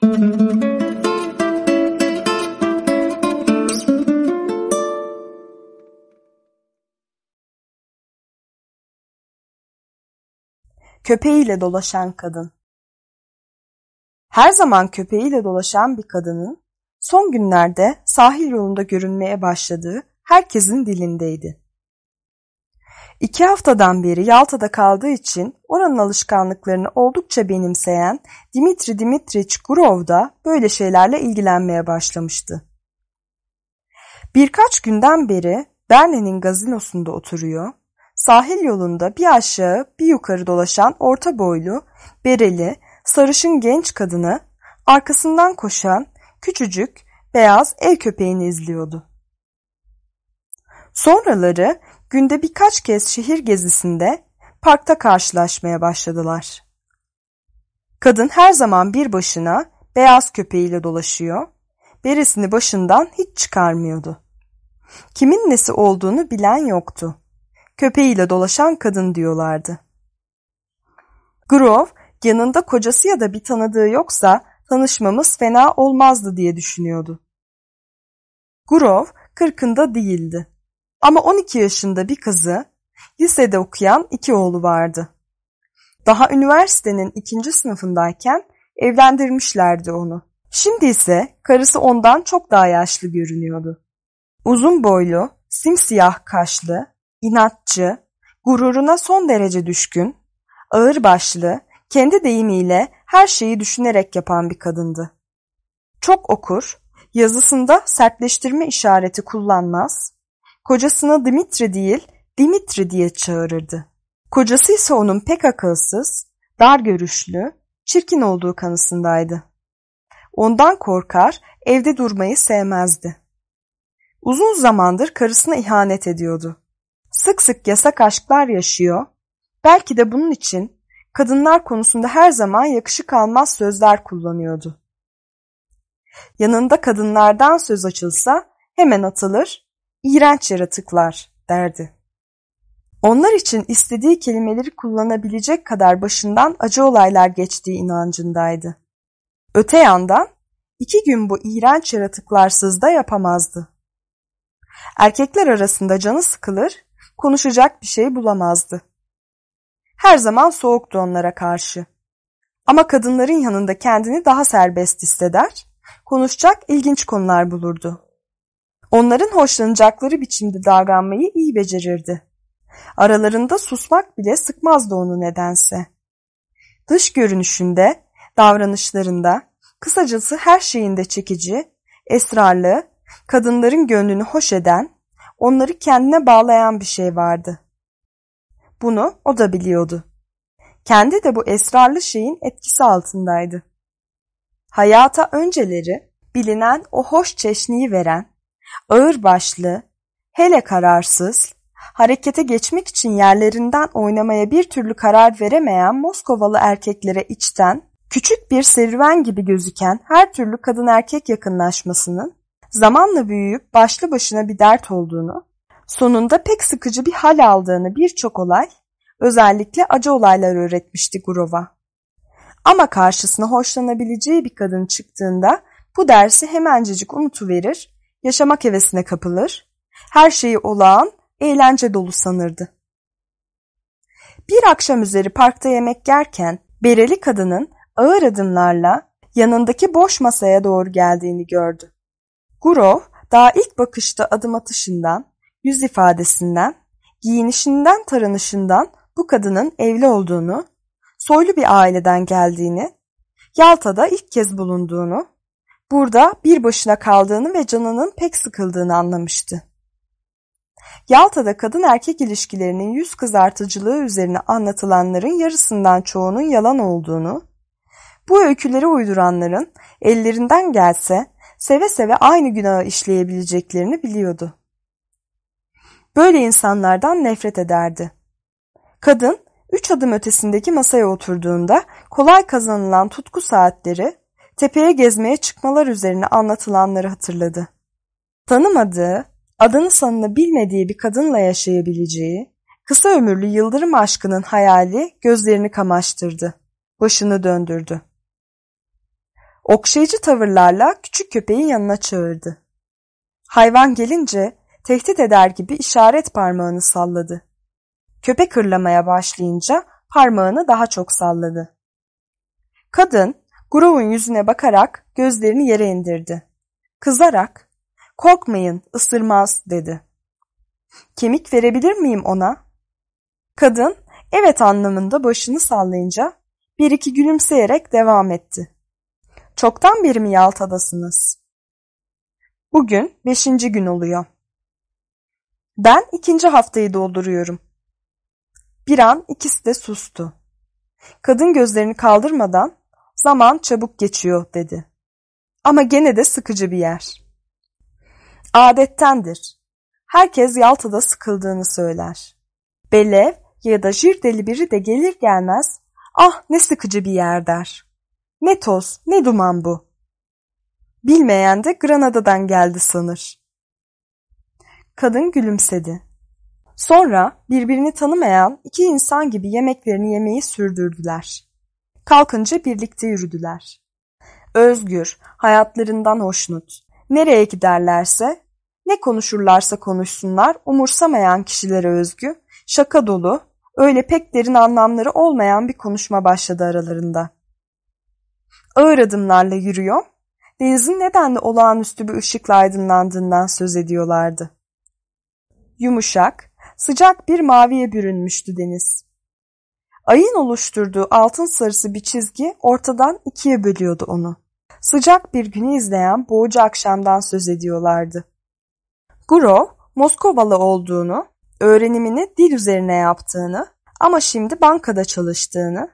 Köpeğiyle dolaşan kadın Her zaman köpeğiyle dolaşan bir kadının son günlerde sahil yolunda görünmeye başladığı herkesin dilindeydi. İki haftadan beri Yalta'da kaldığı için oranın alışkanlıklarını oldukça benimseyen Dimitri Dimitriç Gurov da böyle şeylerle ilgilenmeye başlamıştı. Birkaç günden beri Berne'nin gazinosunda oturuyor, sahil yolunda bir aşağı bir yukarı dolaşan orta boylu, bereli, sarışın genç kadını, arkasından koşan küçücük, beyaz ev köpeğini izliyordu. Sonraları günde birkaç kez şehir gezisinde parkta karşılaşmaya başladılar. Kadın her zaman bir başına beyaz köpeğiyle dolaşıyor, beresini başından hiç çıkarmıyordu. Kimin nesi olduğunu bilen yoktu. Köpeğiyle dolaşan kadın diyorlardı. Grove yanında kocası ya da bir tanıdığı yoksa tanışmamız fena olmazdı diye düşünüyordu. Grove kırkında değildi. Ama 12 yaşında bir kızı, lisede okuyan iki oğlu vardı. Daha üniversitenin ikinci sınıfındayken evlendirmişlerdi onu. Şimdi ise karısı ondan çok daha yaşlı görünüyordu. Uzun boylu, simsiyah kaşlı, inatçı, gururuna son derece düşkün, ağır başlı, kendi deyimiyle her şeyi düşünerek yapan bir kadındı. Çok okur, yazısında sertleştirme işareti kullanmaz, kocasını Dimitri değil Dimitri diye çağırırdı. Kocası ise onun pek akılsız, dar görüşlü, çirkin olduğu kanısındaydı. Ondan korkar, evde durmayı sevmezdi. Uzun zamandır karısına ihanet ediyordu. Sık sık yasak aşklar yaşıyor, belki de bunun için kadınlar konusunda her zaman yakışık almaz sözler kullanıyordu. Yanında kadınlardan söz açılsa hemen atılır, iğrenç yaratıklar derdi. Onlar için istediği kelimeleri kullanabilecek kadar başından acı olaylar geçtiği inancındaydı. Öte yandan iki gün bu iğrenç yaratıklarsız da yapamazdı. Erkekler arasında canı sıkılır, konuşacak bir şey bulamazdı. Her zaman soğuktu onlara karşı. Ama kadınların yanında kendini daha serbest hisseder, konuşacak ilginç konular bulurdu. Onların hoşlanacakları biçimde davranmayı iyi becerirdi. Aralarında susmak bile sıkmazdı onu nedense. Dış görünüşünde, davranışlarında, kısacası her şeyinde çekici, esrarlı, kadınların gönlünü hoş eden, onları kendine bağlayan bir şey vardı. Bunu o da biliyordu. Kendi de bu esrarlı şeyin etkisi altındaydı. Hayata önceleri bilinen o hoş çeşniyi veren, ağır başlı, hele kararsız, harekete geçmek için yerlerinden oynamaya bir türlü karar veremeyen Moskovalı erkeklere içten, küçük bir serüven gibi gözüken her türlü kadın erkek yakınlaşmasının zamanla büyüyüp başlı başına bir dert olduğunu, sonunda pek sıkıcı bir hal aldığını birçok olay, özellikle acı olaylar öğretmişti Gurova. Ama karşısına hoşlanabileceği bir kadın çıktığında bu dersi hemencecik unutuverir, yaşamak hevesine kapılır, her şeyi olağan, eğlence dolu sanırdı. Bir akşam üzeri parkta yemek yerken bereli kadının ağır adımlarla yanındaki boş masaya doğru geldiğini gördü. Gurov daha ilk bakışta adım atışından, yüz ifadesinden, giyinişinden taranışından bu kadının evli olduğunu, soylu bir aileden geldiğini, Yalta'da ilk kez bulunduğunu, burada bir başına kaldığını ve canının pek sıkıldığını anlamıştı. Yalta'da kadın erkek ilişkilerinin yüz kızartıcılığı üzerine anlatılanların yarısından çoğunun yalan olduğunu, bu öyküleri uyduranların ellerinden gelse seve seve aynı günahı işleyebileceklerini biliyordu. Böyle insanlardan nefret ederdi. Kadın üç adım ötesindeki masaya oturduğunda kolay kazanılan tutku saatleri, tepeye gezmeye çıkmalar üzerine anlatılanları hatırladı. Tanımadığı, adını sanını bilmediği bir kadınla yaşayabileceği, kısa ömürlü yıldırım aşkının hayali gözlerini kamaştırdı. Başını döndürdü. Okşayıcı tavırlarla küçük köpeği yanına çağırdı. Hayvan gelince tehdit eder gibi işaret parmağını salladı. Köpek hırlamaya başlayınca parmağını daha çok salladı. Kadın Grove'un yüzüne bakarak gözlerini yere indirdi. Kızarak korkmayın ısırmaz dedi. Kemik verebilir miyim ona? Kadın evet anlamında başını sallayınca bir iki gülümseyerek devam etti. Çoktan beri mi Yalta'dasınız? Bugün beşinci gün oluyor. Ben ikinci haftayı dolduruyorum. Bir an ikisi de sustu. Kadın gözlerini kaldırmadan zaman çabuk geçiyor dedi. Ama gene de sıkıcı bir yer. Adettendir. Herkes Yalta'da sıkıldığını söyler. Belev ya da Jirdeli biri de gelir gelmez ah ne sıkıcı bir yer der. Ne toz ne duman bu. Bilmeyen de Granada'dan geldi sanır. Kadın gülümsedi. Sonra birbirini tanımayan iki insan gibi yemeklerini yemeyi sürdürdüler. Kalkınca birlikte yürüdüler. Özgür, hayatlarından hoşnut. Nereye giderlerse, ne konuşurlarsa konuşsunlar, umursamayan kişilere özgü, şaka dolu, öyle pek derin anlamları olmayan bir konuşma başladı aralarında. Ağır adımlarla yürüyor, denizin nedenle olağanüstü bir ışıkla aydınlandığından söz ediyorlardı. Yumuşak, sıcak bir maviye bürünmüştü deniz. Ayın oluşturduğu altın sarısı bir çizgi ortadan ikiye bölüyordu onu. Sıcak bir günü izleyen boğucu akşamdan söz ediyorlardı. Gurov, Moskovalı olduğunu, öğrenimini dil üzerine yaptığını ama şimdi bankada çalıştığını,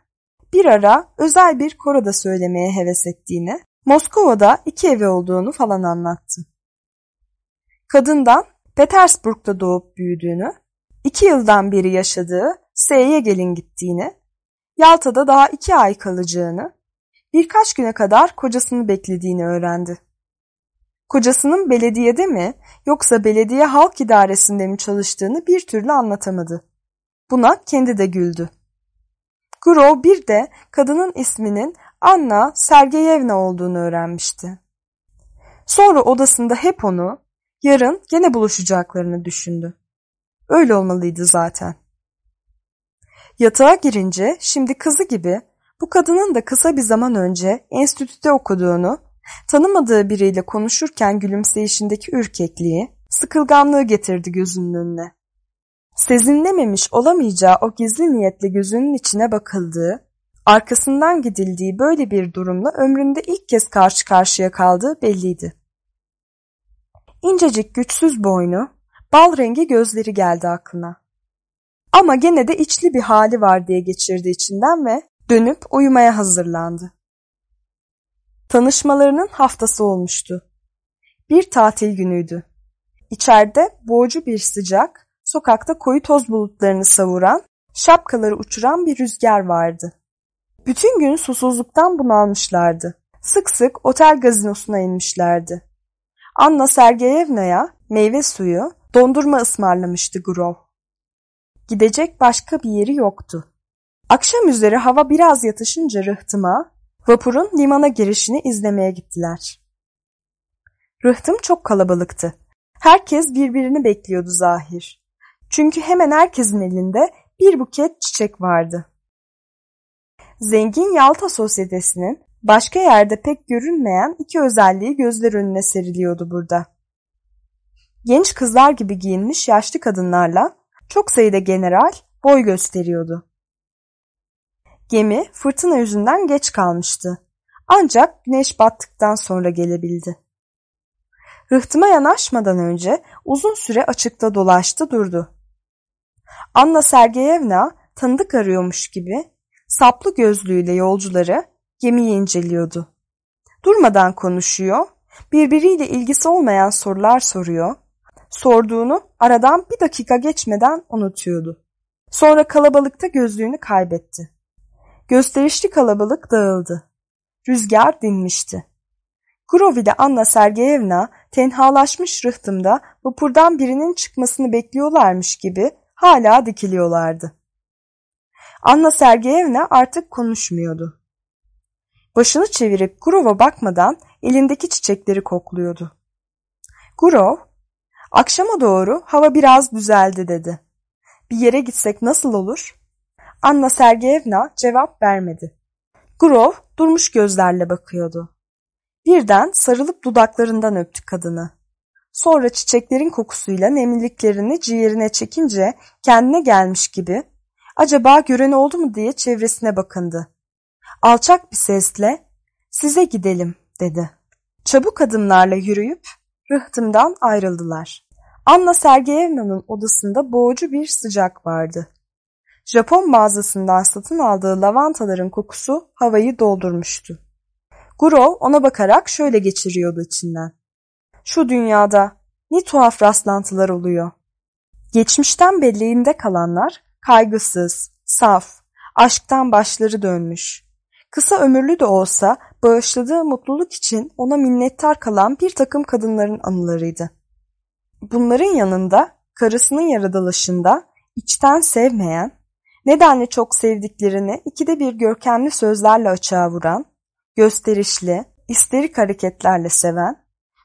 bir ara özel bir koroda söylemeye heves ettiğini, Moskova'da iki evi olduğunu falan anlattı. Kadından Petersburg'da doğup büyüdüğünü, iki yıldan beri yaşadığı S'ye gelin gittiğini, Yalta'da daha iki ay kalacağını, birkaç güne kadar kocasını beklediğini öğrendi. Kocasının belediyede mi yoksa belediye halk idaresinde mi çalıştığını bir türlü anlatamadı. Buna kendi de güldü. Gurov bir de kadının isminin Anna Sergeyevna olduğunu öğrenmişti. Sonra odasında hep onu, yarın gene buluşacaklarını düşündü. Öyle olmalıydı zaten. Yatağa girince şimdi kızı gibi bu kadının da kısa bir zaman önce enstitüde okuduğunu, tanımadığı biriyle konuşurken gülümseyişindeki ürkekliği, sıkılganlığı getirdi gözünün önüne. Sezinlememiş olamayacağı o gizli niyetle gözünün içine bakıldığı, arkasından gidildiği böyle bir durumla ömründe ilk kez karşı karşıya kaldığı belliydi. İncecik güçsüz boynu, bal rengi gözleri geldi aklına. Ama gene de içli bir hali var diye geçirdi içinden ve dönüp uyumaya hazırlandı. Tanışmalarının haftası olmuştu. Bir tatil günüydü. İçeride boğucu bir sıcak, sokakta koyu toz bulutlarını savuran, şapkaları uçuran bir rüzgar vardı. Bütün gün susuzluktan bunalmışlardı. Sık sık otel gazinosuna inmişlerdi. Anna Sergeyevna'ya meyve suyu, dondurma ısmarlamıştı Grov. Gidecek başka bir yeri yoktu. Akşam üzeri hava biraz yatışınca rıhtıma, vapurun limana girişini izlemeye gittiler. Rıhtım çok kalabalıktı. Herkes birbirini bekliyordu zahir. Çünkü hemen herkesin elinde bir buket çiçek vardı. Zengin Yalta sosyetesinin başka yerde pek görünmeyen iki özelliği gözler önüne seriliyordu burada. Genç kızlar gibi giyinmiş yaşlı kadınlarla çok sayıda general boy gösteriyordu. Gemi fırtına yüzünden geç kalmıştı. Ancak güneş battıktan sonra gelebildi. Rıhtıma yanaşmadan önce uzun süre açıkta dolaştı durdu. Anna Sergeyevna tanıdık arıyormuş gibi saplı gözlüğüyle yolcuları gemiyi inceliyordu. Durmadan konuşuyor, birbiriyle ilgisi olmayan sorular soruyor, sorduğunu aradan bir dakika geçmeden unutuyordu. Sonra kalabalıkta gözlüğünü kaybetti. Gösterişli kalabalık dağıldı. Rüzgar dinmişti. Grov ile Anna Sergeyevna tenhalaşmış rıhtımda vapurdan birinin çıkmasını bekliyorlarmış gibi hala dikiliyorlardı. Anna Sergeyevna artık konuşmuyordu. Başını çevirip Gurov'a bakmadan elindeki çiçekleri kokluyordu. Gurov, akşama doğru hava biraz düzeldi dedi. Bir yere gitsek nasıl olur? Anna Sergeyevna cevap vermedi. Gurov durmuş gözlerle bakıyordu. Birden sarılıp dudaklarından öptü kadını. Sonra çiçeklerin kokusuyla nemliliklerini ciğerine çekince kendine gelmiş gibi acaba gören oldu mu diye çevresine bakındı. Alçak bir sesle size gidelim dedi. Çabuk adımlarla yürüyüp rıhtımdan ayrıldılar. Anna Sergeyevna'nın odasında boğucu bir sıcak vardı. Japon mağazasından satın aldığı lavantaların kokusu havayı doldurmuştu. Gurov ona bakarak şöyle geçiriyordu içinden. Şu dünyada ne tuhaf rastlantılar oluyor. Geçmişten belleğinde kalanlar kaygısız, saf, aşktan başları dönmüş. Kısa ömürlü de olsa bağışladığı mutluluk için ona minnettar kalan bir takım kadınların anılarıydı. Bunların yanında karısının yaratılışında içten sevmeyen, nedenle çok sevdiklerini ikide bir görkemli sözlerle açığa vuran, gösterişli, isterik hareketlerle seven,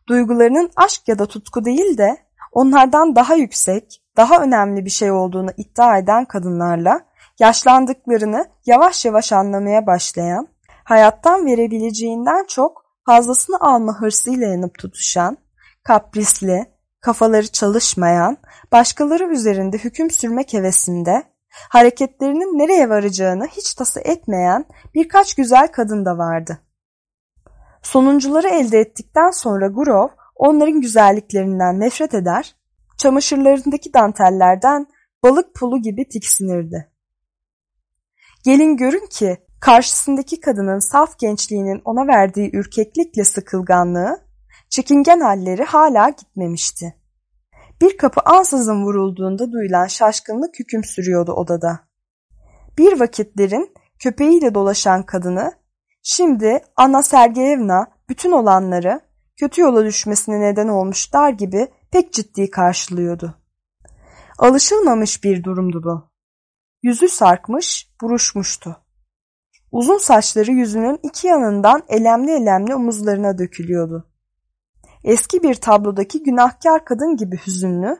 duygularının aşk ya da tutku değil de onlardan daha yüksek, daha önemli bir şey olduğunu iddia eden kadınlarla yaşlandıklarını yavaş yavaş anlamaya başlayan, hayattan verebileceğinden çok fazlasını alma hırsıyla yanıp tutuşan, kaprisli, kafaları çalışmayan, başkaları üzerinde hüküm sürmek hevesinde, hareketlerinin nereye varacağını hiç tası etmeyen birkaç güzel kadın da vardı. Sonuncuları elde ettikten sonra Gurov onların güzelliklerinden nefret eder, çamaşırlarındaki dantellerden balık pulu gibi tiksinirdi. Gelin görün ki karşısındaki kadının saf gençliğinin ona verdiği ürkeklikle sıkılganlığı, çekingen halleri hala gitmemişti. Bir kapı ansızın vurulduğunda duyulan şaşkınlık hüküm sürüyordu odada. Bir vakitlerin köpeğiyle dolaşan kadını, şimdi Anna Sergeyevna bütün olanları kötü yola düşmesine neden olmuş der gibi pek ciddi karşılıyordu. Alışılmamış bir durumdu bu. Yüzü sarkmış, buruşmuştu. Uzun saçları yüzünün iki yanından elemli elemli omuzlarına dökülüyordu. Eski bir tablodaki günahkar kadın gibi hüzünlü,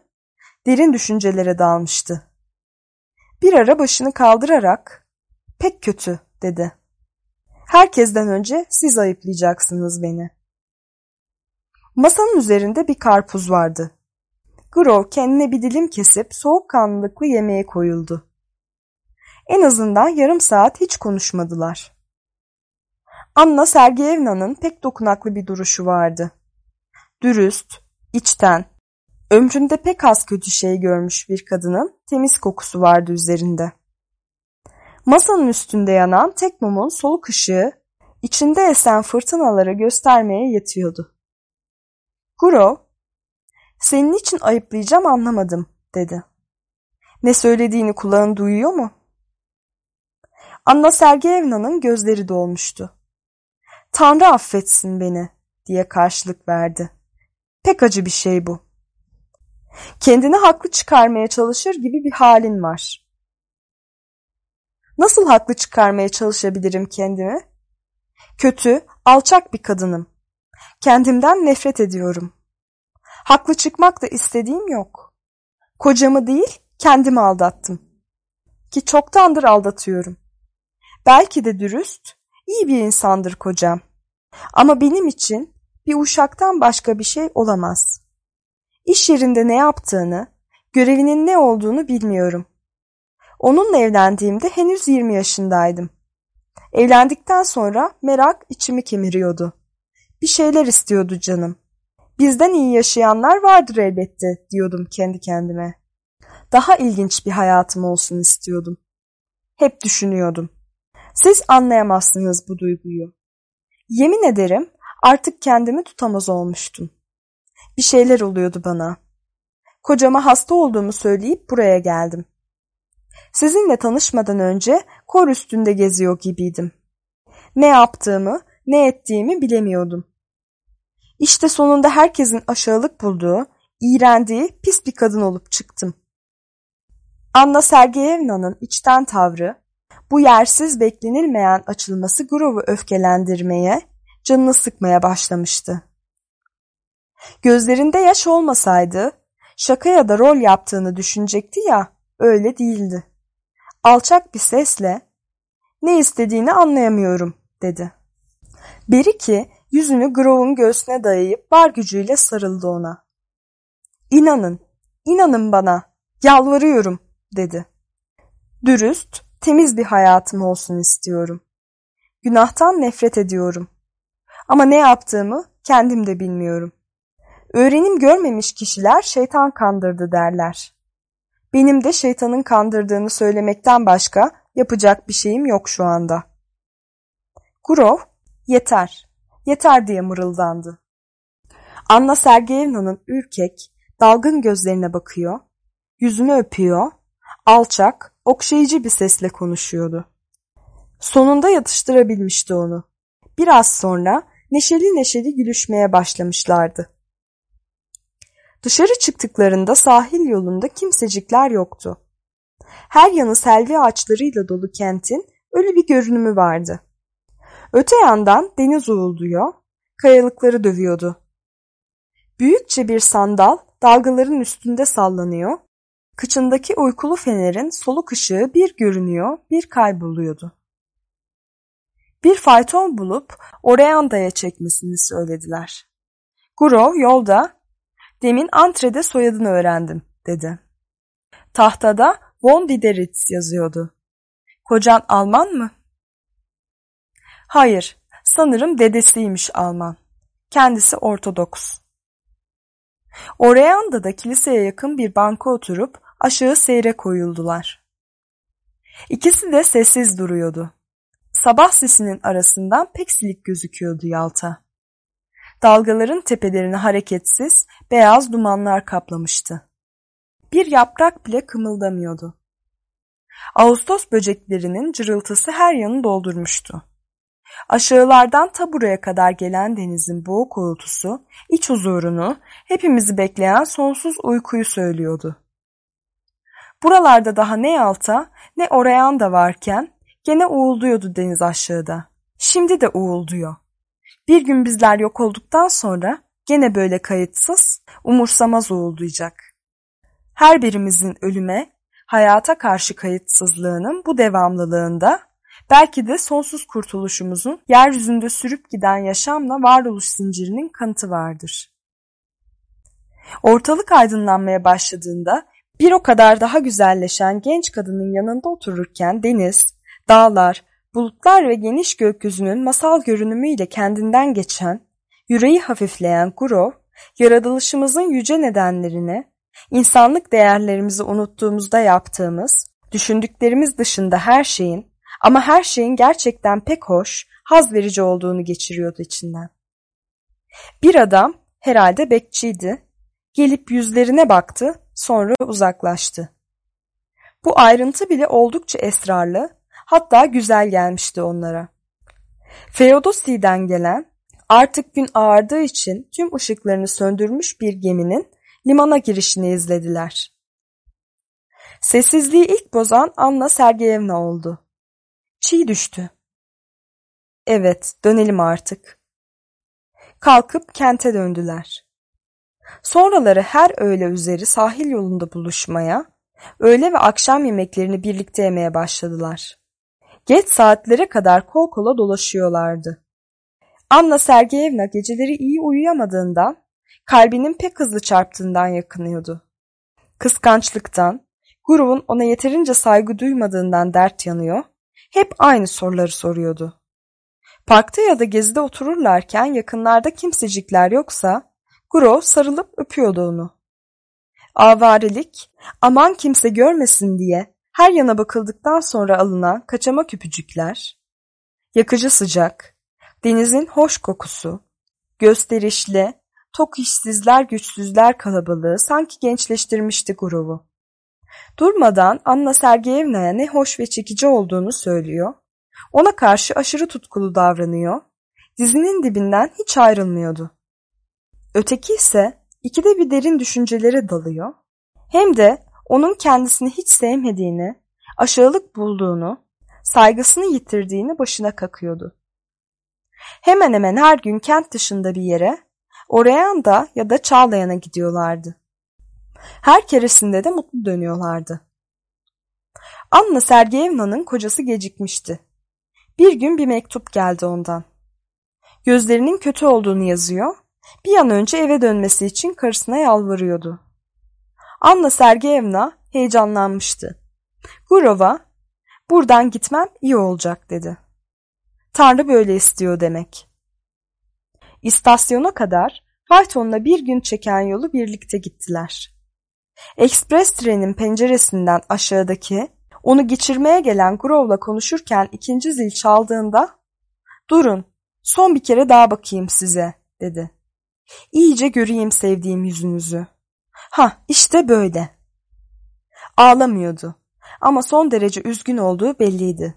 derin düşüncelere dalmıştı. Bir ara başını kaldırarak, pek kötü dedi. Herkesten önce siz ayıplayacaksınız beni. Masanın üzerinde bir karpuz vardı. Grov kendine bir dilim kesip soğukkanlılıklı yemeğe koyuldu. En azından yarım saat hiç konuşmadılar. Anna Sergeyevna'nın pek dokunaklı bir duruşu vardı. Dürüst, içten, ömründe pek az kötü şey görmüş bir kadının temiz kokusu vardı üzerinde. Masanın üstünde yanan tek mumun soluk ışığı içinde esen fırtınaları göstermeye yetiyordu. Gurov, senin için ayıplayacağım anlamadım dedi. Ne söylediğini kulağın duyuyor mu? Anna Sergeyevna'nın gözleri dolmuştu. Tanrı affetsin beni diye karşılık verdi. Pek acı bir şey bu. Kendini haklı çıkarmaya çalışır gibi bir halin var. Nasıl haklı çıkarmaya çalışabilirim kendimi? Kötü, alçak bir kadınım. Kendimden nefret ediyorum. Haklı çıkmak da istediğim yok. Kocamı değil, kendimi aldattım. Ki çoktandır aldatıyorum. Belki de dürüst, iyi bir insandır kocam. Ama benim için bir uşaktan başka bir şey olamaz. İş yerinde ne yaptığını, görevinin ne olduğunu bilmiyorum. Onunla evlendiğimde henüz 20 yaşındaydım. Evlendikten sonra merak içimi kemiriyordu. Bir şeyler istiyordu canım. Bizden iyi yaşayanlar vardır elbette diyordum kendi kendime. Daha ilginç bir hayatım olsun istiyordum. Hep düşünüyordum. Siz anlayamazsınız bu duyguyu. Yemin ederim artık kendimi tutamaz olmuştum. Bir şeyler oluyordu bana. Kocama hasta olduğumu söyleyip buraya geldim. Sizinle tanışmadan önce kor üstünde geziyor gibiydim. Ne yaptığımı, ne ettiğimi bilemiyordum. İşte sonunda herkesin aşağılık bulduğu, iğrendiği pis bir kadın olup çıktım. Anna Sergeyevna'nın içten tavrı, Bu yersiz beklenilmeyen açılması Grove'u öfkelendirmeye, canını sıkmaya başlamıştı. Gözlerinde yaş olmasaydı, şaka ya da rol yaptığını düşünecekti ya, öyle değildi. Alçak bir sesle, ne istediğini anlayamıyorum, dedi. Beriki yüzünü Grove'un göğsüne dayayıp var gücüyle sarıldı ona. İnanın, inanın bana, yalvarıyorum, dedi. Dürüst, temiz bir hayatım olsun istiyorum. Günahtan nefret ediyorum. Ama ne yaptığımı kendim de bilmiyorum. Öğrenim görmemiş kişiler şeytan kandırdı derler. Benim de şeytanın kandırdığını söylemekten başka yapacak bir şeyim yok şu anda. Gurov, yeter, yeter diye mırıldandı. Anna Sergeyevna'nın ürkek, dalgın gözlerine bakıyor, yüzünü öpüyor, alçak, okşayıcı bir sesle konuşuyordu. Sonunda yatıştırabilmişti onu. Biraz sonra neşeli neşeli gülüşmeye başlamışlardı. Dışarı çıktıklarında sahil yolunda kimsecikler yoktu. Her yanı selvi ağaçlarıyla dolu kentin ölü bir görünümü vardı. Öte yandan deniz uğulduyor, kayalıkları dövüyordu. Büyükçe bir sandal dalgaların üstünde sallanıyor, kıçındaki uykulu fenerin soluk ışığı bir görünüyor, bir kayboluyordu. Bir fayton bulup Oreanda'ya çekmesini söylediler. Gurov yolda Demin antrede soyadını öğrendim, dedi. Tahtada von Dideritz yazıyordu. Kocan Alman mı? Hayır, sanırım dedesiymiş Alman. Kendisi Ortodoks. Oreanda'da kiliseye yakın bir banka oturup aşağı seyre koyuldular. İkisi de sessiz duruyordu. Sabah sesinin arasından pek silik gözüküyordu Yalta. Dalgaların tepelerini hareketsiz, beyaz dumanlar kaplamıştı. Bir yaprak bile kımıldamıyordu. Ağustos böceklerinin cırıltısı her yanı doldurmuştu. Aşağılardan ta buraya kadar gelen denizin boğuk uğultusu, iç huzurunu, hepimizi bekleyen sonsuz uykuyu söylüyordu. Buralarda daha ne Yalta ne Orayan da varken gene uğulduyordu deniz aşağıda. Şimdi de uğulduyor. Bir gün bizler yok olduktan sonra gene böyle kayıtsız, umursamaz uğulduyacak. Her birimizin ölüme, hayata karşı kayıtsızlığının bu devamlılığında belki de sonsuz kurtuluşumuzun yeryüzünde sürüp giden yaşamla varoluş zincirinin kanıtı vardır. Ortalık aydınlanmaya başladığında bir o kadar daha güzelleşen genç kadının yanında otururken deniz, dağlar, Bulutlar ve geniş gökyüzünün masal görünümüyle kendinden geçen, yüreği hafifleyen Gurov, yaratılışımızın yüce nedenlerini, insanlık değerlerimizi unuttuğumuzda yaptığımız, düşündüklerimiz dışında her şeyin ama her şeyin gerçekten pek hoş, haz verici olduğunu geçiriyordu içinden. Bir adam, herhalde bekçiydi, gelip yüzlerine baktı, sonra uzaklaştı. Bu ayrıntı bile oldukça esrarlı hatta güzel gelmişti onlara. Feodosi'den gelen, artık gün ağardığı için tüm ışıklarını söndürmüş bir geminin limana girişini izlediler. Sessizliği ilk bozan Anna Sergeyevna oldu. Çiğ düştü. Evet, dönelim artık. Kalkıp kente döndüler. Sonraları her öğle üzeri sahil yolunda buluşmaya, öğle ve akşam yemeklerini birlikte yemeye başladılar. Geç saatlere kadar kol kola dolaşıyorlardı. Anna Sergeyevna geceleri iyi uyuyamadığından, kalbinin pek hızlı çarptığından yakınıyordu. Kıskançlıktan, Guru'nun ona yeterince saygı duymadığından dert yanıyor, hep aynı soruları soruyordu. Parkta ya da gezide otururlarken yakınlarda kimsecikler yoksa, Guru sarılıp öpüyordu onu. Avarelik, aman kimse görmesin diye her yana bakıldıktan sonra alınan kaçamak öpücükler, yakıcı sıcak, denizin hoş kokusu, gösterişli, tok işsizler güçsüzler kalabalığı sanki gençleştirmişti grubu. Durmadan Anna Sergeyevna'ya ne hoş ve çekici olduğunu söylüyor, ona karşı aşırı tutkulu davranıyor, dizinin dibinden hiç ayrılmıyordu. Öteki ise ikide bir derin düşüncelere dalıyor, hem de onun kendisini hiç sevmediğini, aşağılık bulduğunu, saygısını yitirdiğini başına kakıyordu. Hemen hemen her gün kent dışında bir yere, Orayanda ya da Çağlayan'a gidiyorlardı. Her keresinde de mutlu dönüyorlardı. Anna Sergeyevna'nın kocası gecikmişti. Bir gün bir mektup geldi ondan. Gözlerinin kötü olduğunu yazıyor, bir an önce eve dönmesi için karısına yalvarıyordu. Anna Sergeyevna heyecanlanmıştı. Gurova, buradan gitmem iyi olacak dedi. Tanrı böyle istiyor demek. İstasyona kadar faytonla bir gün çeken yolu birlikte gittiler. Ekspres trenin penceresinden aşağıdaki, onu geçirmeye gelen Grove'la konuşurken ikinci zil çaldığında ''Durun, son bir kere daha bakayım size.'' dedi. ''İyice göreyim sevdiğim yüzünüzü.'' Ha, işte böyle. Ağlamıyordu ama son derece üzgün olduğu belliydi.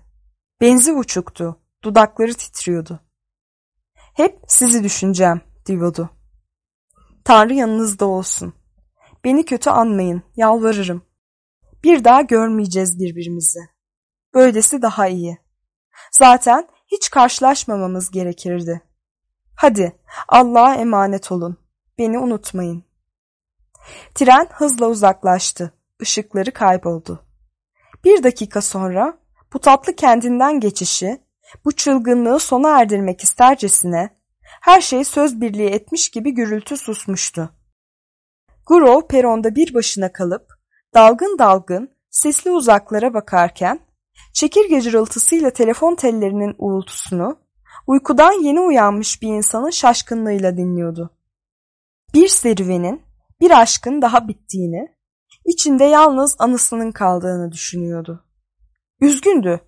Benzi uçuktu, dudakları titriyordu. Hep sizi düşüneceğim diyordu. Tanrı yanınızda olsun. Beni kötü anmayın, yalvarırım. Bir daha görmeyeceğiz birbirimizi. Böylesi daha iyi. Zaten hiç karşılaşmamamız gerekirdi. Hadi Allah'a emanet olun. Beni unutmayın. Tren hızla uzaklaştı. Işıkları kayboldu. Bir dakika sonra bu tatlı kendinden geçişi, bu çılgınlığı sona erdirmek istercesine her şey söz birliği etmiş gibi gürültü susmuştu. Gurov peronda bir başına kalıp dalgın dalgın sesli uzaklara bakarken çekirge cırıltısıyla telefon tellerinin uğultusunu uykudan yeni uyanmış bir insanın şaşkınlığıyla dinliyordu. Bir serüvenin, bir aşkın daha bittiğini, içinde yalnız anısının kaldığını düşünüyordu. Üzgündü.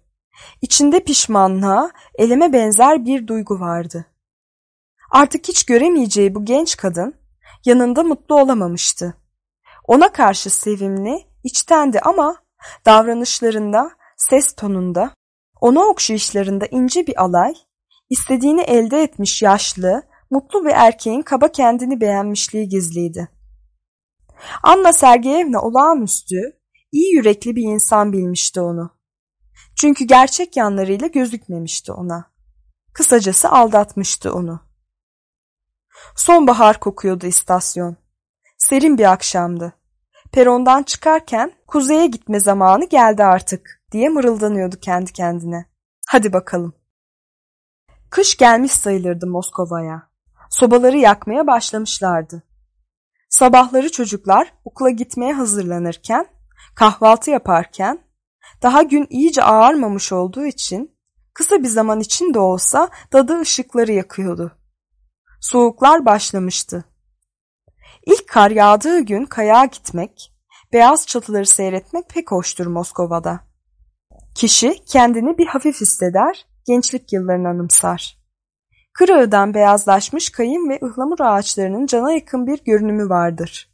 İçinde pişmanlığa, eleme benzer bir duygu vardı. Artık hiç göremeyeceği bu genç kadın yanında mutlu olamamıştı. Ona karşı sevimli, içtendi ama davranışlarında, ses tonunda, ona okşayışlarında ince bir alay, istediğini elde etmiş yaşlı, mutlu bir erkeğin kaba kendini beğenmişliği gizliydi. Anna Sergeyevna olağanüstü, iyi yürekli bir insan bilmişti onu. Çünkü gerçek yanlarıyla gözükmemişti ona. Kısacası aldatmıştı onu. Sonbahar kokuyordu istasyon. Serin bir akşamdı. Perondan çıkarken kuzeye gitme zamanı geldi artık diye mırıldanıyordu kendi kendine. Hadi bakalım. Kış gelmiş sayılırdı Moskova'ya. Sobaları yakmaya başlamışlardı. Sabahları çocuklar okula gitmeye hazırlanırken, kahvaltı yaparken, daha gün iyice ağarmamış olduğu için kısa bir zaman için de olsa dadı ışıkları yakıyordu. Soğuklar başlamıştı. İlk kar yağdığı gün kayağa gitmek, beyaz çatıları seyretmek pek hoştur Moskova'da. Kişi kendini bir hafif hisseder, gençlik yıllarını anımsar. Kırağıdan beyazlaşmış kayın ve ıhlamur ağaçlarının cana yakın bir görünümü vardır.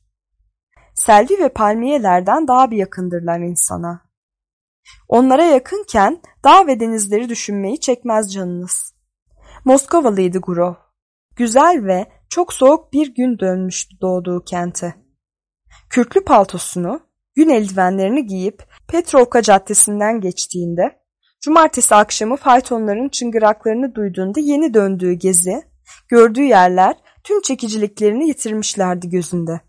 Selvi ve palmiyelerden daha bir yakındırlar insana. Onlara yakınken dağ ve denizleri düşünmeyi çekmez canınız. Moskovalıydı Gurov. Güzel ve çok soğuk bir gün dönmüştü doğduğu kente. Kürklü paltosunu, gün eldivenlerini giyip Petrovka Caddesi'nden geçtiğinde Cumartesi akşamı faytonların çıngıraklarını duyduğunda yeni döndüğü gezi, gördüğü yerler tüm çekiciliklerini yitirmişlerdi gözünde.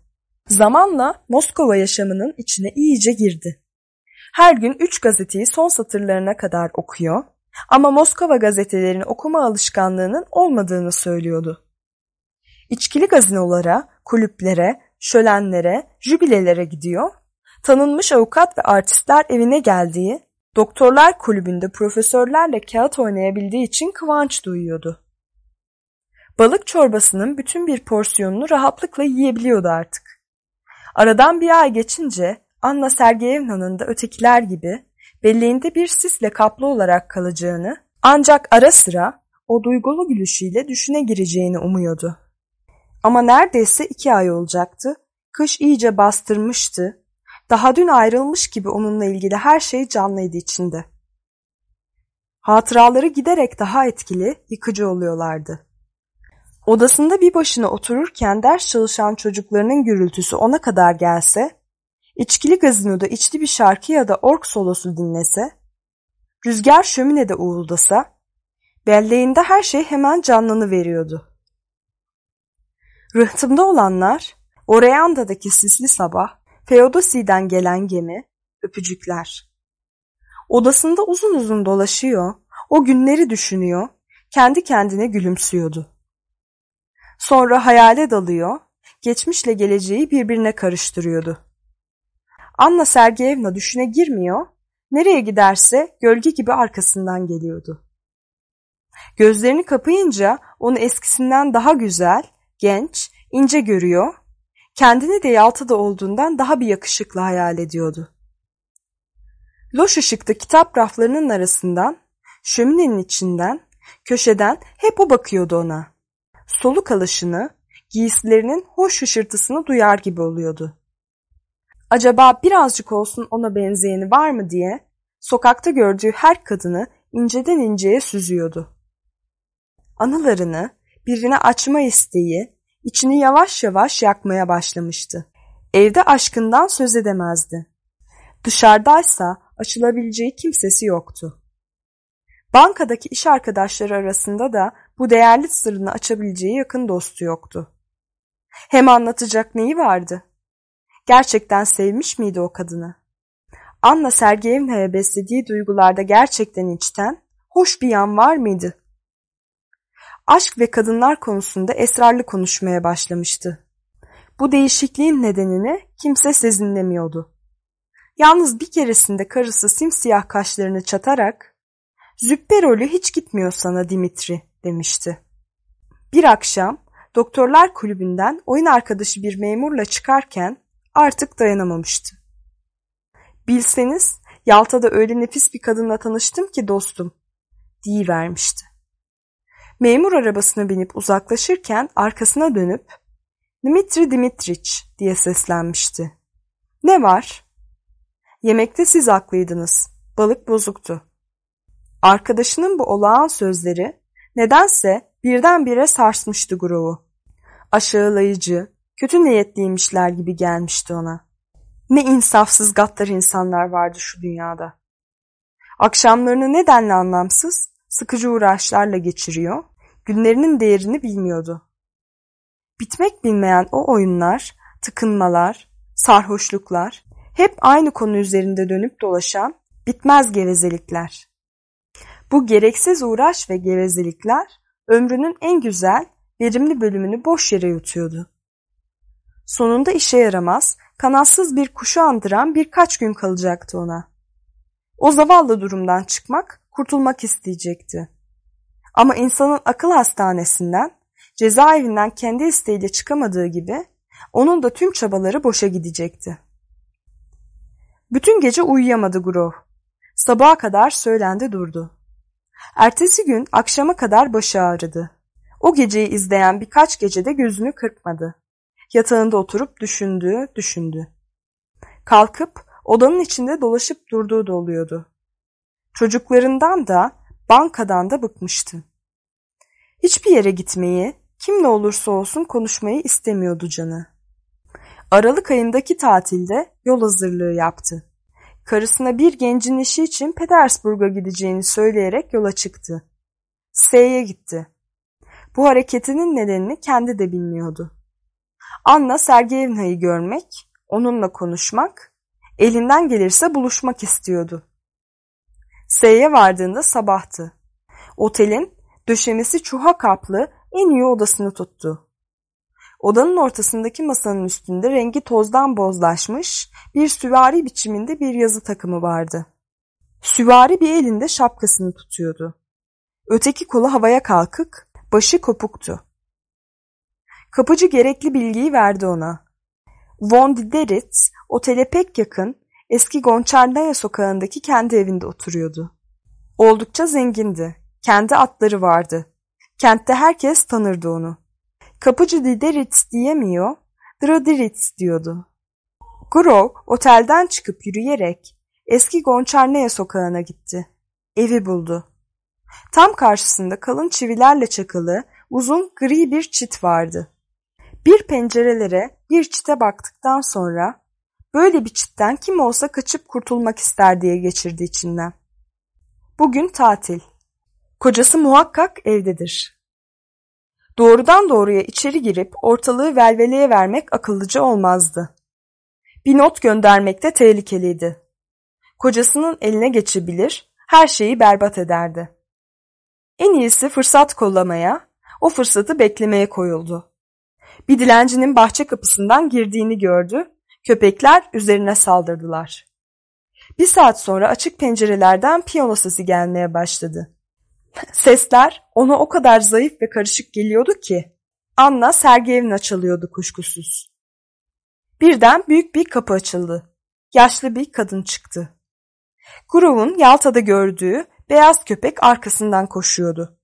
Zamanla Moskova yaşamının içine iyice girdi. Her gün üç gazeteyi son satırlarına kadar okuyor ama Moskova gazetelerini okuma alışkanlığının olmadığını söylüyordu. İçkili gazinolara, kulüplere, şölenlere, jübilelere gidiyor, tanınmış avukat ve artistler evine geldiği Doktorlar kulübünde profesörlerle kağıt oynayabildiği için kıvanç duyuyordu. Balık çorbasının bütün bir porsiyonunu rahatlıkla yiyebiliyordu artık. Aradan bir ay geçince Anna Sergeyevna'nın da ötekiler gibi belleğinde bir sisle kaplı olarak kalacağını ancak ara sıra o duygulu gülüşüyle düşüne gireceğini umuyordu. Ama neredeyse iki ay olacaktı. Kış iyice bastırmıştı daha dün ayrılmış gibi onunla ilgili her şey canlıydı içinde. Hatıraları giderek daha etkili, yıkıcı oluyorlardı. Odasında bir başına otururken ders çalışan çocuklarının gürültüsü ona kadar gelse, içkili gazinoda içli bir şarkı ya da ork solosu dinlese, rüzgar şöminede uğuldasa, belleğinde her şey hemen canlanı veriyordu. Rıhtımda olanlar, Oreyanda'daki sisli sabah, Feodosi'den gelen gemi, öpücükler. Odasında uzun uzun dolaşıyor, o günleri düşünüyor, kendi kendine gülümsüyordu. Sonra hayale dalıyor, geçmişle geleceği birbirine karıştırıyordu. Anna Sergeyevna düşüne girmiyor, nereye giderse gölge gibi arkasından geliyordu. Gözlerini kapayınca onu eskisinden daha güzel, genç, ince görüyor, kendini de Yalta'da olduğundan daha bir yakışıklı hayal ediyordu. Loş ışıkta kitap raflarının arasından, şöminenin içinden, köşeden hep o bakıyordu ona. Soluk alışını, giysilerinin hoş hışırtısını duyar gibi oluyordu. Acaba birazcık olsun ona benzeyeni var mı diye sokakta gördüğü her kadını inceden inceye süzüyordu. Anılarını birine açma isteği içini yavaş yavaş yakmaya başlamıştı. Evde aşkından söz edemezdi. Dışarıdaysa açılabileceği kimsesi yoktu. Bankadaki iş arkadaşları arasında da bu değerli sırrını açabileceği yakın dostu yoktu. Hem anlatacak neyi vardı? Gerçekten sevmiş miydi o kadını? Anna Sergeyevna'ya beslediği duygularda gerçekten içten, hoş bir yan var mıydı? Aşk ve kadınlar konusunda esrarlı konuşmaya başlamıştı. Bu değişikliğin nedenini kimse sezinlemiyordu. Yalnız bir keresinde karısı simsiyah kaşlarını çatarak ''Züppe rolü hiç gitmiyor sana Dimitri'' demişti. Bir akşam doktorlar kulübünden oyun arkadaşı bir memurla çıkarken artık dayanamamıştı. Bilseniz Yalta'da öyle nefis bir kadınla tanıştım ki dostum, vermişti. Memur arabasına binip uzaklaşırken arkasına dönüp Dimitri Dimitriç diye seslenmişti. Ne var? Yemekte siz haklıydınız. Balık bozuktu. Arkadaşının bu olağan sözleri nedense birdenbire sarsmıştı Grov'u. Aşağılayıcı, kötü niyetliymişler gibi gelmişti ona. Ne insafsız gaddar insanlar vardı şu dünyada. Akşamlarını nedenle anlamsız, sıkıcı uğraşlarla geçiriyor, günlerinin değerini bilmiyordu. Bitmek bilmeyen o oyunlar, tıkınmalar, sarhoşluklar, hep aynı konu üzerinde dönüp dolaşan bitmez gevezelikler. Bu gereksiz uğraş ve gevezelikler ömrünün en güzel, verimli bölümünü boş yere yutuyordu. Sonunda işe yaramaz, kanatsız bir kuşu andıran birkaç gün kalacaktı ona. O zavallı durumdan çıkmak, kurtulmak isteyecekti. Ama insanın akıl hastanesinden, cezaevinden kendi isteğiyle çıkamadığı gibi onun da tüm çabaları boşa gidecekti. Bütün gece uyuyamadı Grove. Sabaha kadar söylendi durdu. Ertesi gün akşama kadar başı ağrıdı. O geceyi izleyen birkaç gecede gözünü kırpmadı. Yatağında oturup düşündü, düşündü. Kalkıp odanın içinde dolaşıp durduğu da oluyordu. Çocuklarından da bankadan da bıkmıştı. Hiçbir yere gitmeyi, kimle olursa olsun konuşmayı istemiyordu canı. Aralık ayındaki tatilde yol hazırlığı yaptı. Karısına bir gencin işi için Petersburg'a gideceğini söyleyerek yola çıktı. S'ye gitti. Bu hareketinin nedenini kendi de bilmiyordu. Anna Sergeyevna'yı görmek, onunla konuşmak, elinden gelirse buluşmak istiyordu. S'ye vardığında sabahtı. Otelin döşemesi çuha kaplı en iyi odasını tuttu. Odanın ortasındaki masanın üstünde rengi tozdan bozlaşmış bir süvari biçiminde bir yazı takımı vardı. Süvari bir elinde şapkasını tutuyordu. Öteki kolu havaya kalkık, başı kopuktu. Kapıcı gerekli bilgiyi verdi ona. Von Dideritz otele pek yakın eski Gonçarnaya sokağındaki kendi evinde oturuyordu. Oldukça zengindi. Kendi atları vardı. Kentte herkes tanırdı onu. Kapıcı Dideritz diyemiyor, Dradiritz diyordu. Grov otelden çıkıp yürüyerek eski Gonçarnaya sokağına gitti. Evi buldu. Tam karşısında kalın çivilerle çakılı uzun gri bir çit vardı. Bir pencerelere bir çite baktıktan sonra böyle bir çitten kim olsa kaçıp kurtulmak ister diye geçirdi içinden. Bugün tatil. Kocası muhakkak evdedir. Doğrudan doğruya içeri girip ortalığı velveleye vermek akıllıca olmazdı. Bir not göndermek de tehlikeliydi. Kocasının eline geçebilir, her şeyi berbat ederdi. En iyisi fırsat kollamaya, o fırsatı beklemeye koyuldu. Bir dilencinin bahçe kapısından girdiğini gördü, köpekler üzerine saldırdılar. Bir saat sonra açık pencerelerden piyano sesi gelmeye başladı. Sesler ona o kadar zayıf ve karışık geliyordu ki Anna Sergeyevna çalıyordu kuşkusuz. Birden büyük bir kapı açıldı. Yaşlı bir kadın çıktı. Gurov'un Yalta'da gördüğü beyaz köpek arkasından koşuyordu.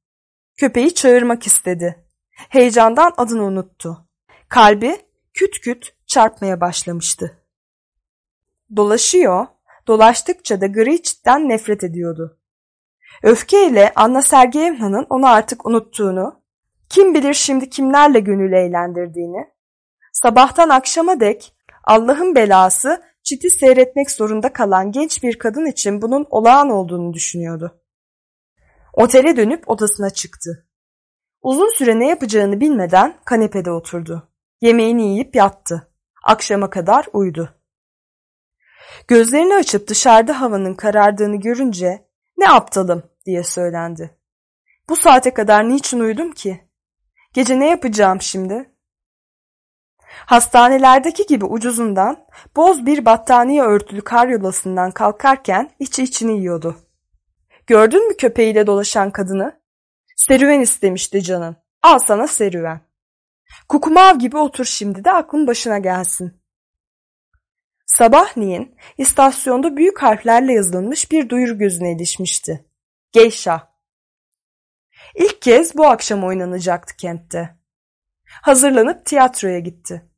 Köpeği çağırmak istedi. Heyecandan adını unuttu. Kalbi küt küt çarpmaya başlamıştı. Dolaşıyor, dolaştıkça da Grich'ten nefret ediyordu. Öfkeyle Anna Sergeyevna'nın onu artık unuttuğunu, kim bilir şimdi kimlerle gönül eğlendirdiğini, sabahtan akşama dek Allah'ın belası çiti seyretmek zorunda kalan genç bir kadın için bunun olağan olduğunu düşünüyordu. Otele dönüp odasına çıktı. Uzun süre ne yapacağını bilmeden kanepede oturdu. Yemeğini yiyip yattı. Akşama kadar uyudu. Gözlerini açıp dışarıda havanın karardığını görünce ne aptalım diye söylendi. Bu saate kadar niçin uyudum ki? Gece ne yapacağım şimdi? Hastanelerdeki gibi ucuzundan boz bir battaniye örtülü karyolasından kalkarken içi içini yiyordu. Gördün mü köpeğiyle dolaşan kadını? Serüven istemişti canın. Al sana serüven. Kukumav gibi otur şimdi de aklın başına gelsin. Sabahleyin istasyonda büyük harflerle yazılmış bir duyuru gözüne ilişmişti. Geisha. İlk kez bu akşam oynanacaktı kentte. Hazırlanıp tiyatroya gitti.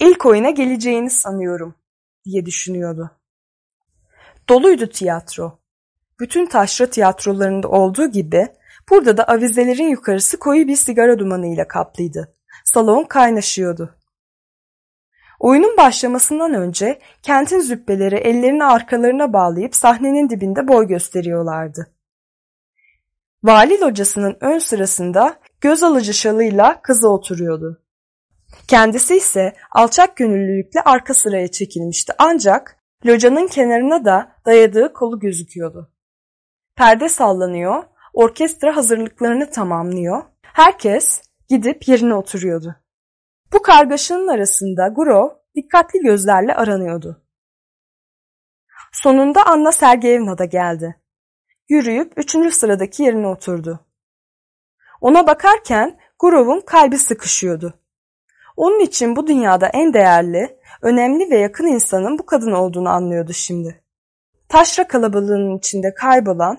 İlk oyuna geleceğini sanıyorum diye düşünüyordu. Doluydu tiyatro. Bütün taşra tiyatrolarında olduğu gibi burada da avizelerin yukarısı koyu bir sigara dumanıyla kaplıydı. Salon kaynaşıyordu. Oyunun başlamasından önce kentin züppeleri ellerini arkalarına bağlayıp sahnenin dibinde boy gösteriyorlardı. Vali locasının ön sırasında göz alıcı şalıyla kızı oturuyordu. Kendisi ise alçak gönüllülükle arka sıraya çekilmişti ancak locanın kenarına da dayadığı kolu gözüküyordu. Perde sallanıyor, orkestra hazırlıklarını tamamlıyor, herkes gidip yerine oturuyordu. Bu kargaşanın arasında Gurov dikkatli gözlerle aranıyordu. Sonunda Anna Sergeyevna da geldi. Yürüyüp üçüncü sıradaki yerine oturdu. Ona bakarken Gurov'un kalbi sıkışıyordu. Onun için bu dünyada en değerli, önemli ve yakın insanın bu kadın olduğunu anlıyordu şimdi. Taşra kalabalığının içinde kaybolan,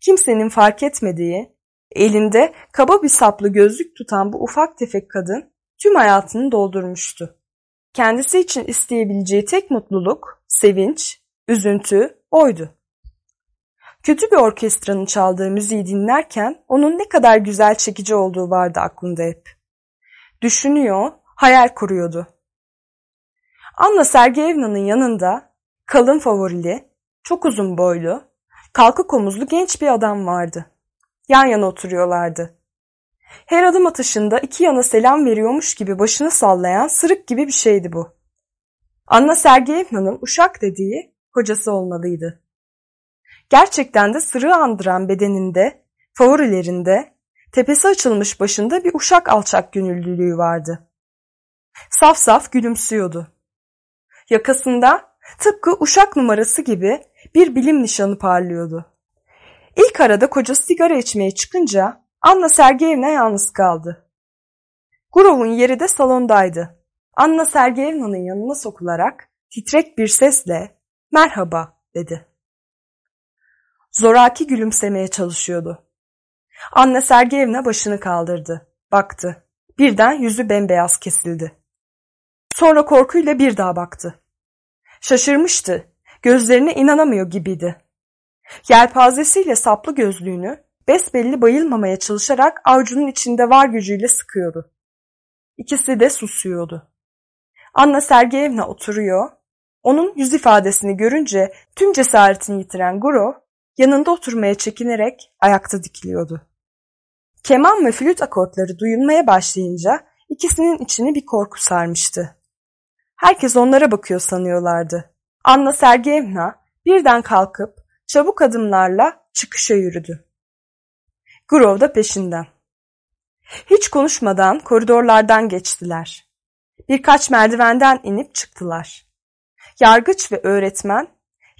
kimsenin fark etmediği, elinde kaba bir saplı gözlük tutan bu ufak tefek kadın tüm hayatını doldurmuştu. Kendisi için isteyebileceği tek mutluluk, sevinç, üzüntü oydu. Kötü bir orkestranın çaldığı müziği dinlerken onun ne kadar güzel çekici olduğu vardı aklında hep. Düşünüyor, hayal kuruyordu. Anna Sergeyevna'nın yanında kalın favorili, çok uzun boylu, kalkık omuzlu genç bir adam vardı. Yan yana oturuyorlardı. Her adım atışında iki yana selam veriyormuş gibi başını sallayan sırık gibi bir şeydi bu. Anna Sergeyevna'nın uşak dediği kocası olmalıydı. Gerçekten de sırığı andıran bedeninde, favorilerinde, tepesi açılmış başında bir uşak alçak gönüllülüğü vardı. Saf saf gülümsüyordu. Yakasında tıpkı uşak numarası gibi bir bilim nişanı parlıyordu. İlk arada kocası sigara içmeye çıkınca Anna Sergeyevna yalnız kaldı. Gurov'un yeri de salondaydı. Anna Sergeyevna'nın yanına sokularak titrek bir sesle merhaba dedi. Zoraki gülümsemeye çalışıyordu. Anna Sergeyevna başını kaldırdı. Baktı. Birden yüzü bembeyaz kesildi. Sonra korkuyla bir daha baktı. Şaşırmıştı. Gözlerine inanamıyor gibiydi. Yelpazesiyle saplı gözlüğünü besbelli bayılmamaya çalışarak avucunun içinde var gücüyle sıkıyordu. İkisi de susuyordu. Anna Sergeyevna oturuyor. Onun yüz ifadesini görünce tüm cesaretini yitiren Guro yanında oturmaya çekinerek ayakta dikiliyordu. Keman ve flüt akortları duyulmaya başlayınca ikisinin içini bir korku sarmıştı. Herkes onlara bakıyor sanıyorlardı. Anna Sergeyevna birden kalkıp çabuk adımlarla çıkışa yürüdü. Grov da peşinden. Hiç konuşmadan koridorlardan geçtiler. Birkaç merdivenden inip çıktılar. Yargıç ve öğretmen,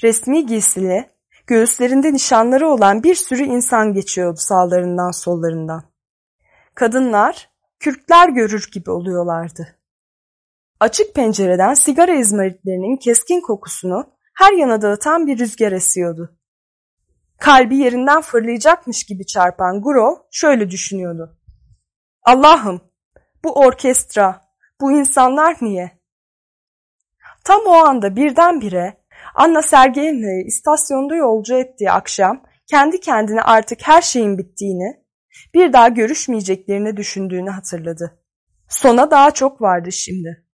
resmi giysili, göğüslerinde nişanları olan bir sürü insan geçiyordu sağlarından sollarından. Kadınlar, kürkler görür gibi oluyorlardı. Açık pencereden sigara izmaritlerinin keskin kokusunu her yana dağıtan bir rüzgar esiyordu. Kalbi yerinden fırlayacakmış gibi çarpan Gurov şöyle düşünüyordu. Allah'ım bu orkestra, bu insanlar niye? Tam o anda birdenbire Anna Sergeyevna'yı istasyonda yolcu ettiği akşam kendi kendine artık her şeyin bittiğini, bir daha görüşmeyeceklerini düşündüğünü hatırladı. Sona daha çok vardı şimdi.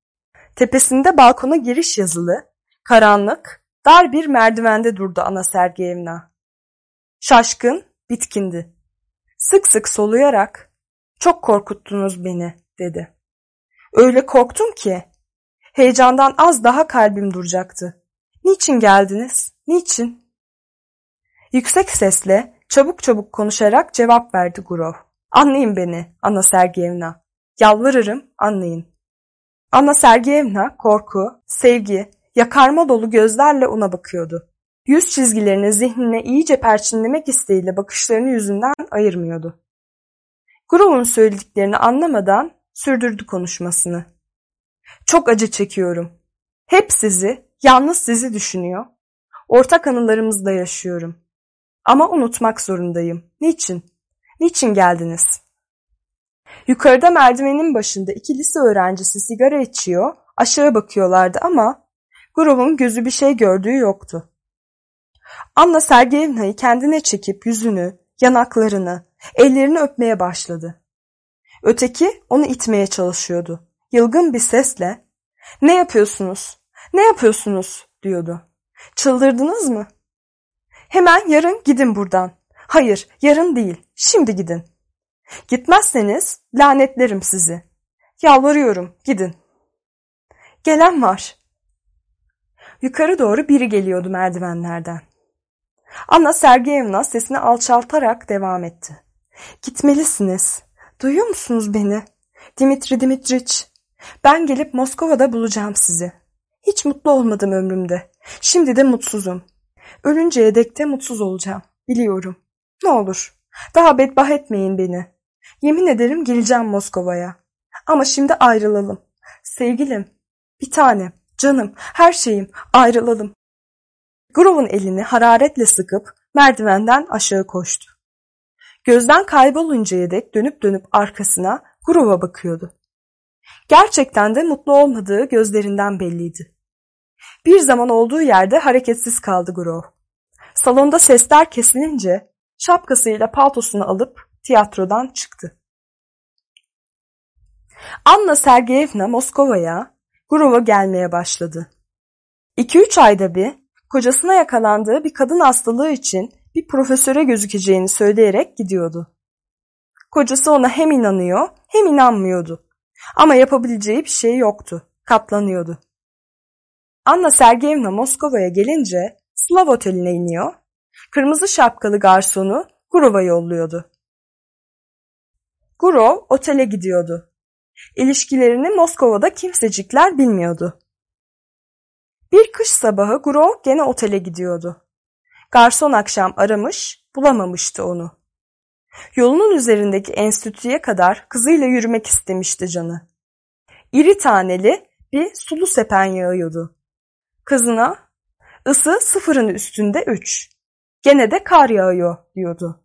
Tepesinde balkona giriş yazılı, karanlık, dar bir merdivende durdu Anna Sergeyevna. Şaşkın, bitkindi. Sık sık soluyarak, çok korkuttunuz beni, dedi. Öyle korktum ki, heyecandan az daha kalbim duracaktı. Niçin geldiniz? Niçin? Yüksek sesle, çabuk çabuk konuşarak cevap verdi Gurov. Anlayın beni, Anna Sergeyevna. Yalvarırım, anlayın. Anna Sergeyevna korku, sevgi, yakarma dolu gözlerle ona bakıyordu. Yüz çizgilerini zihnine iyice perçinlemek isteğiyle bakışlarını yüzünden ayırmıyordu. Gurov'un söylediklerini anlamadan sürdürdü konuşmasını. Çok acı çekiyorum. Hep sizi, Yalnız sizi düşünüyor. Ortak anılarımızda yaşıyorum. Ama unutmak zorundayım. Niçin? Niçin geldiniz? Yukarıda merdivenin başında iki lise öğrencisi sigara içiyor, aşağı bakıyorlardı ama Gurov'un gözü bir şey gördüğü yoktu. Anna Sergeyevna'yı kendine çekip yüzünü, yanaklarını, ellerini öpmeye başladı. Öteki onu itmeye çalışıyordu. Yılgın bir sesle ''Ne yapıyorsunuz? Ne yapıyorsunuz? diyordu. Çıldırdınız mı? Hemen yarın gidin buradan. Hayır, yarın değil, şimdi gidin. Gitmezseniz lanetlerim sizi. Yalvarıyorum, gidin. Gelen var. Yukarı doğru biri geliyordu merdivenlerden. Anna Sergeyevna sesini alçaltarak devam etti. Gitmelisiniz. Duyuyor musunuz beni? Dimitri Dimitriç. Ben gelip Moskova'da bulacağım sizi. Hiç mutlu olmadım ömrümde. Şimdi de mutsuzum. Ölünceye dek de mutsuz olacağım. Biliyorum. Ne olur. Daha bedbah etmeyin beni. Yemin ederim geleceğim Moskova'ya. Ama şimdi ayrılalım. Sevgilim, bir tanem, canım, her şeyim ayrılalım. Grov'un elini hararetle sıkıp merdivenden aşağı koştu. Gözden kayboluncaya dek dönüp dönüp arkasına Grov'a bakıyordu. Gerçekten de mutlu olmadığı gözlerinden belliydi. Bir zaman olduğu yerde hareketsiz kaldı Grov. Salonda sesler kesilince şapkasıyla paltosunu alıp tiyatrodan çıktı. Anna Sergeyevna Moskova'ya, Grov'a gelmeye başladı. 2-3 ayda bir kocasına yakalandığı bir kadın hastalığı için bir profesöre gözükeceğini söyleyerek gidiyordu. Kocası ona hem inanıyor hem inanmıyordu. Ama yapabileceği bir şey yoktu. Katlanıyordu. Anna Sergeyevna Moskova'ya gelince Slav Oteli'ne iniyor, kırmızı şapkalı garsonu Gurov'a yolluyordu. Gurov otele gidiyordu. İlişkilerini Moskova'da kimsecikler bilmiyordu. Bir kış sabahı Gurov gene otele gidiyordu. Garson akşam aramış, bulamamıştı onu. Yolunun üzerindeki enstitüye kadar kızıyla yürümek istemişti canı. İri taneli bir sulu sepen yağıyordu. Kızına ısı sıfırın üstünde üç. Gene de kar yağıyor diyordu.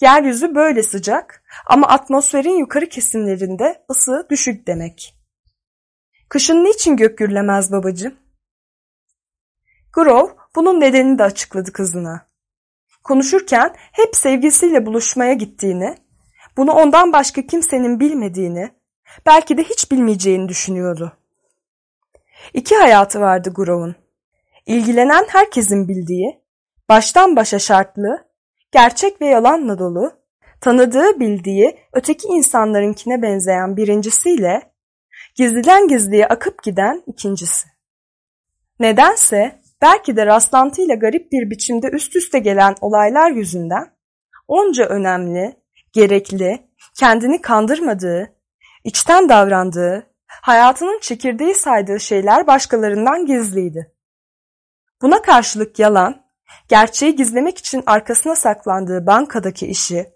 Yeryüzü böyle sıcak ama atmosferin yukarı kesimlerinde ısı düşük demek. Kışın niçin gök gürlemez babacığım? Grove bunun nedenini de açıkladı kızına. Konuşurken hep sevgilisiyle buluşmaya gittiğini, bunu ondan başka kimsenin bilmediğini, belki de hiç bilmeyeceğini düşünüyordu. İki hayatı vardı Grove'un. İlgilenen herkesin bildiği, baştan başa şartlı, gerçek ve yalanla dolu, tanıdığı bildiği öteki insanlarınkine benzeyen birincisiyle, gizliden gizliye akıp giden ikincisi. Nedense belki de rastlantıyla garip bir biçimde üst üste gelen olaylar yüzünden onca önemli, gerekli, kendini kandırmadığı, içten davrandığı, hayatının çekirdeği saydığı şeyler başkalarından gizliydi. Buna karşılık yalan, gerçeği gizlemek için arkasına saklandığı bankadaki işi,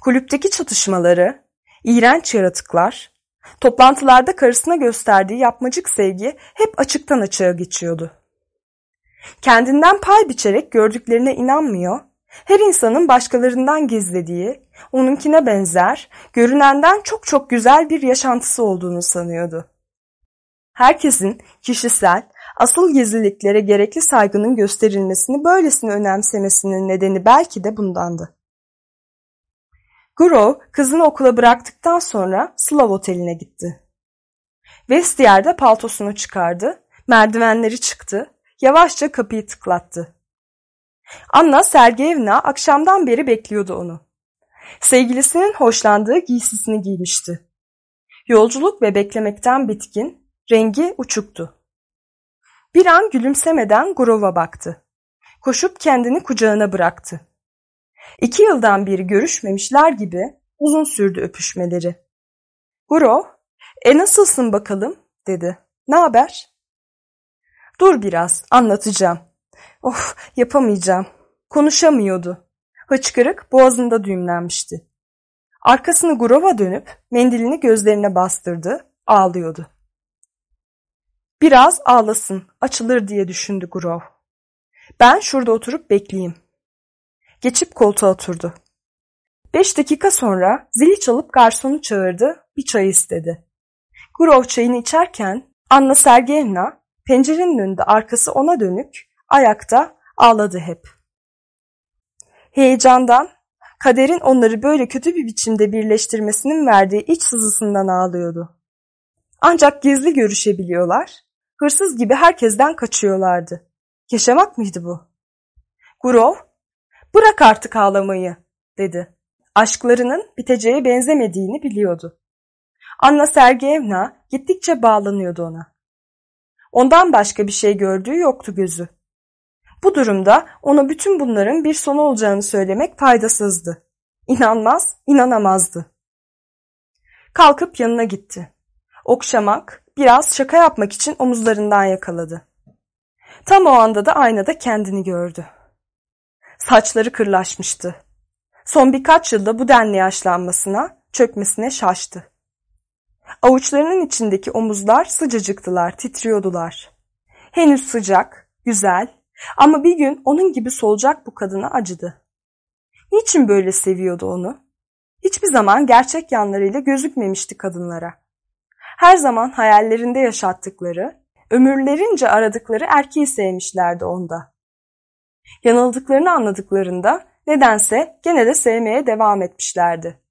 kulüpteki çatışmaları, iğrenç yaratıklar, toplantılarda karısına gösterdiği yapmacık sevgi hep açıktan açığa geçiyordu. Kendinden pay biçerek gördüklerine inanmıyor, her insanın başkalarından gizlediği, onunkine benzer, görünenden çok çok güzel bir yaşantısı olduğunu sanıyordu. Herkesin kişisel, asıl gizliliklere gerekli saygının gösterilmesini böylesine önemsemesinin nedeni belki de bundandı. Gurov kızını okula bıraktıktan sonra Slav Oteli'ne gitti. Vestiyer'de paltosunu çıkardı, merdivenleri çıktı, yavaşça kapıyı tıklattı. Anna Sergeyevna akşamdan beri bekliyordu onu. Sevgilisinin hoşlandığı giysisini giymişti. Yolculuk ve beklemekten bitkin, rengi uçuktu. Bir an gülümsemeden Gurov'a baktı. Koşup kendini kucağına bıraktı. İki yıldan beri görüşmemişler gibi uzun sürdü öpüşmeleri. Gurov, e nasılsın bakalım dedi. Ne haber? Dur biraz anlatacağım. Of yapamayacağım. Konuşamıyordu. Hıçkırık boğazında düğümlenmişti. Arkasını Gurov'a dönüp mendilini gözlerine bastırdı, ağlıyordu. Biraz ağlasın, açılır diye düşündü Grov. Ben şurada oturup bekleyeyim. Geçip koltuğa oturdu. Beş dakika sonra zili çalıp garsonu çağırdı, bir çay istedi. Grov çayını içerken Anna Sergeyevna pencerenin önünde arkası ona dönük, ayakta ağladı hep. Heyecandan, kaderin onları böyle kötü bir biçimde birleştirmesinin verdiği iç sızısından ağlıyordu. Ancak gizli görüşebiliyorlar, hırsız gibi herkesten kaçıyorlardı. Yaşamak mıydı bu? Gurov, bırak artık ağlamayı, dedi. Aşklarının biteceğe benzemediğini biliyordu. Anna Sergeyevna gittikçe bağlanıyordu ona. Ondan başka bir şey gördüğü yoktu gözü. Bu durumda ona bütün bunların bir sonu olacağını söylemek faydasızdı. İnanmaz, inanamazdı. Kalkıp yanına gitti. Okşamak, biraz şaka yapmak için omuzlarından yakaladı. Tam o anda da aynada kendini gördü. Saçları kırlaşmıştı. Son birkaç yılda bu denli yaşlanmasına, çökmesine şaştı. Avuçlarının içindeki omuzlar sıcacıktılar, titriyordular. Henüz sıcak, güzel ama bir gün onun gibi solacak bu kadına acıdı. Niçin böyle seviyordu onu? Hiçbir zaman gerçek yanlarıyla gözükmemişti kadınlara. Her zaman hayallerinde yaşattıkları, ömürlerince aradıkları erkeği sevmişlerdi onda. Yanıldıklarını anladıklarında nedense gene de sevmeye devam etmişlerdi.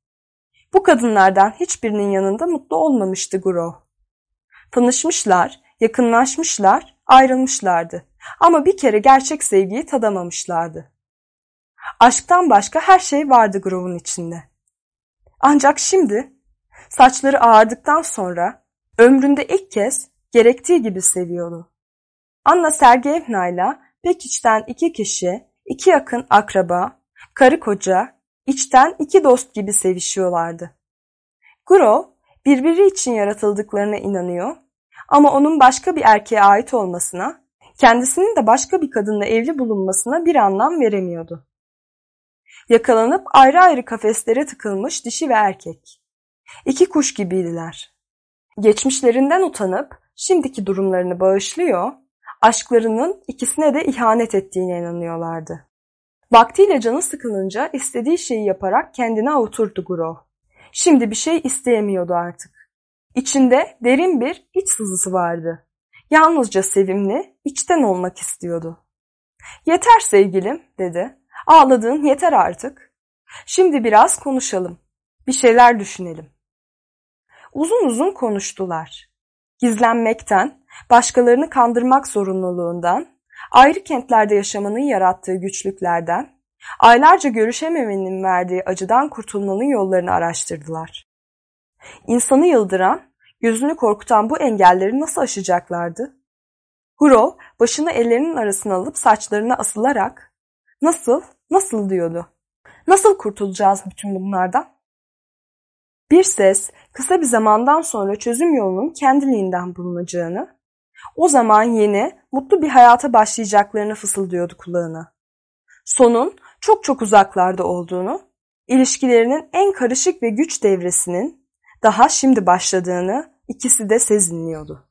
Bu kadınlardan hiçbirinin yanında mutlu olmamıştı Guro. Tanışmışlar, yakınlaşmışlar, ayrılmışlardı. Ama bir kere gerçek sevgiyi tadamamışlardı. Aşktan başka her şey vardı Grove'un içinde. Ancak şimdi saçları ağardıktan sonra ömründe ilk kez gerektiği gibi seviyordu. Anna Sergeyevna ile pek içten iki kişi, iki yakın akraba, karı koca, içten iki dost gibi sevişiyorlardı. Grov birbiri için yaratıldıklarına inanıyor ama onun başka bir erkeğe ait olmasına, kendisinin de başka bir kadınla evli bulunmasına bir anlam veremiyordu. Yakalanıp ayrı ayrı kafeslere tıkılmış dişi ve erkek. İki kuş gibiydiler. Geçmişlerinden utanıp şimdiki durumlarını bağışlıyor, aşklarının ikisine de ihanet ettiğine inanıyorlardı. Vaktiyle canı sıkılınca istediği şeyi yaparak kendine avuturdu Grov. Şimdi bir şey isteyemiyordu artık. İçinde derin bir iç sızısı vardı. Yalnızca sevimli, içten olmak istiyordu. Yeter sevgilim, dedi. Ağladığın yeter artık. Şimdi biraz konuşalım. Bir şeyler düşünelim. Uzun uzun konuştular. Gizlenmekten, başkalarını kandırmak zorunluluğundan, ayrı kentlerde yaşamanın yarattığı güçlüklerden, aylarca görüşememenin verdiği acıdan kurtulmanın yollarını araştırdılar. İnsanı yıldıran, gözünü korkutan bu engelleri nasıl aşacaklardı? Hurov başını ellerinin arasına alıp saçlarına asılarak ''Nasıl, nasıl?'' diyordu. ''Nasıl kurtulacağız bütün bunlardan?'' Bir ses kısa bir zamandan sonra çözüm yolunun kendiliğinden bulunacağını, o zaman yeni, mutlu bir hayata başlayacaklarını fısıldıyordu kulağına. Sonun çok çok uzaklarda olduğunu, ilişkilerinin en karışık ve güç devresinin daha şimdi başladığını ikisi de sezinliyordu.